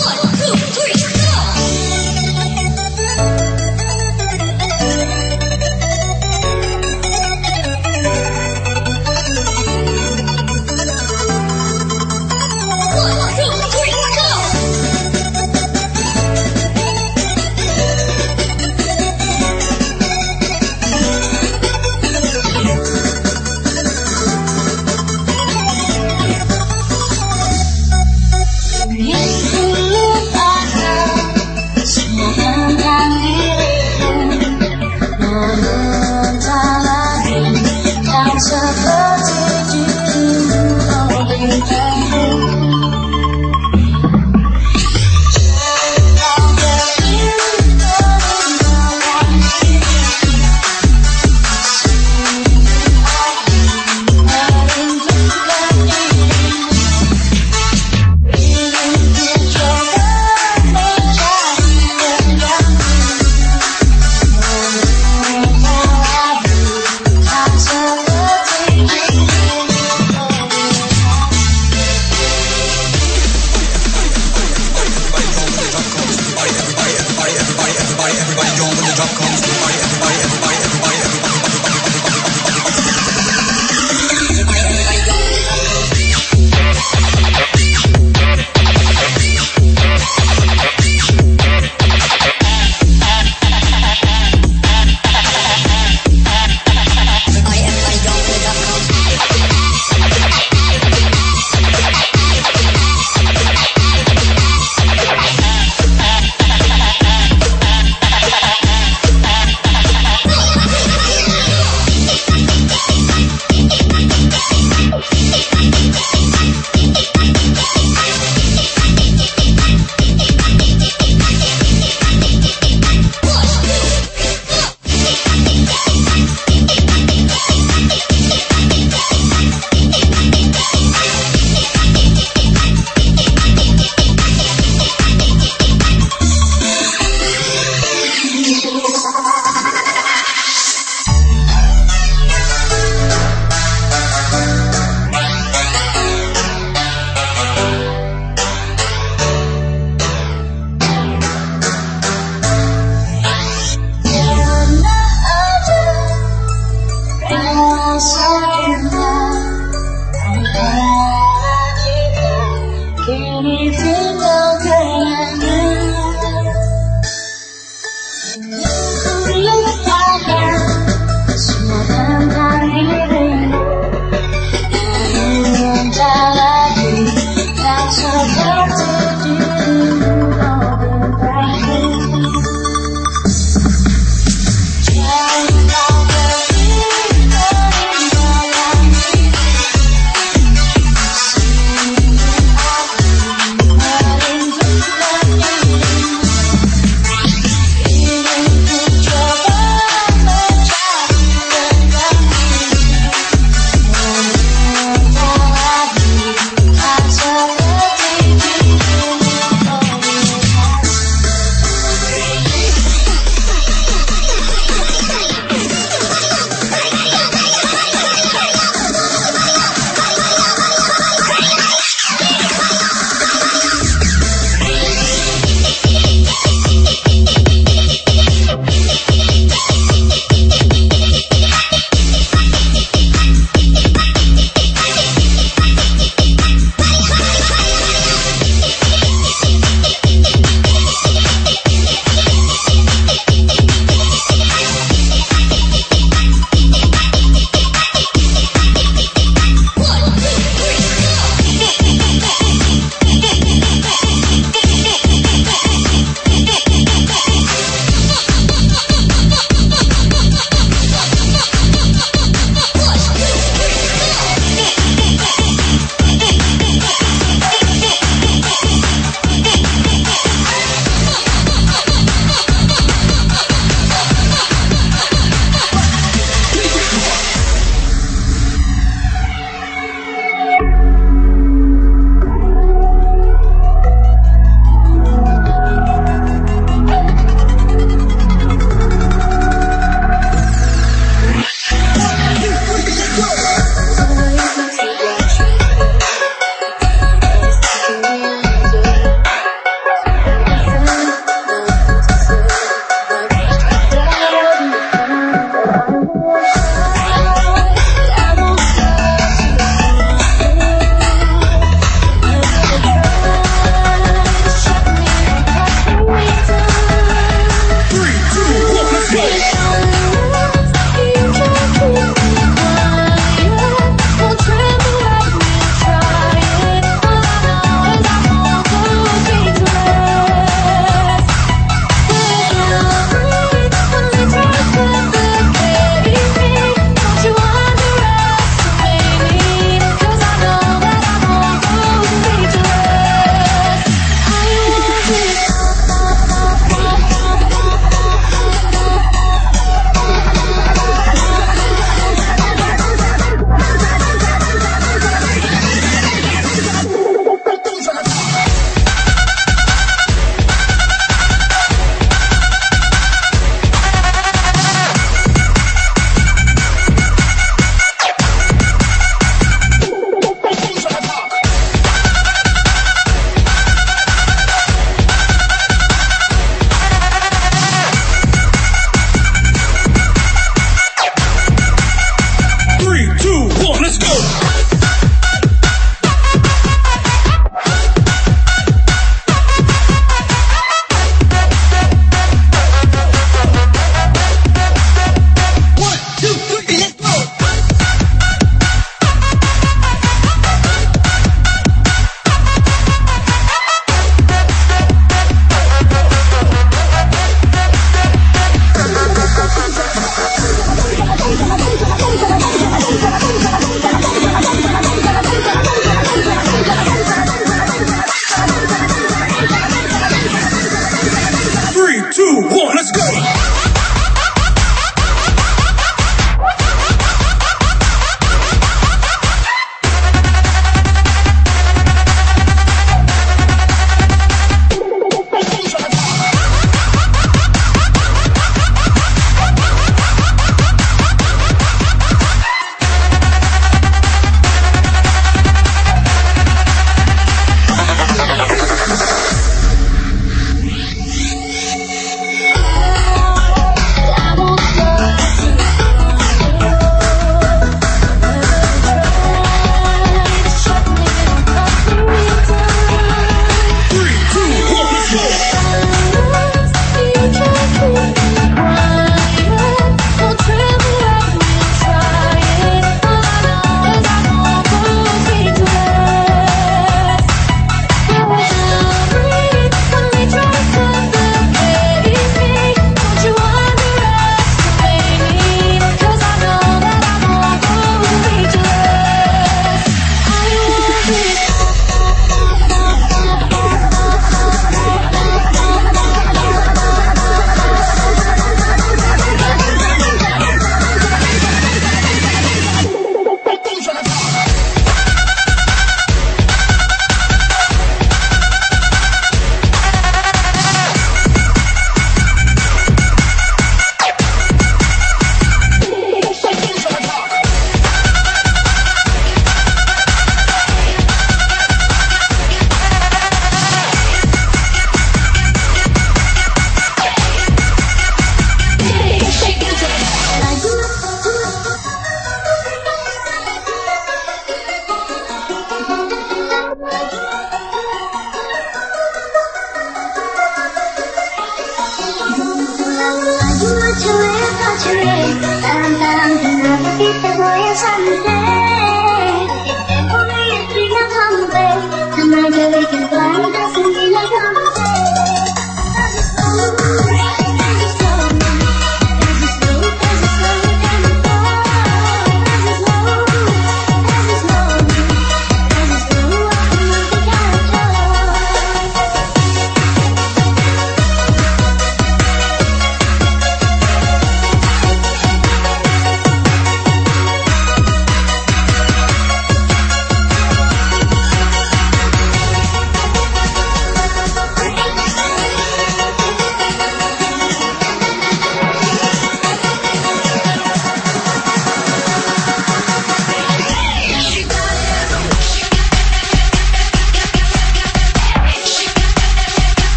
One, two, three.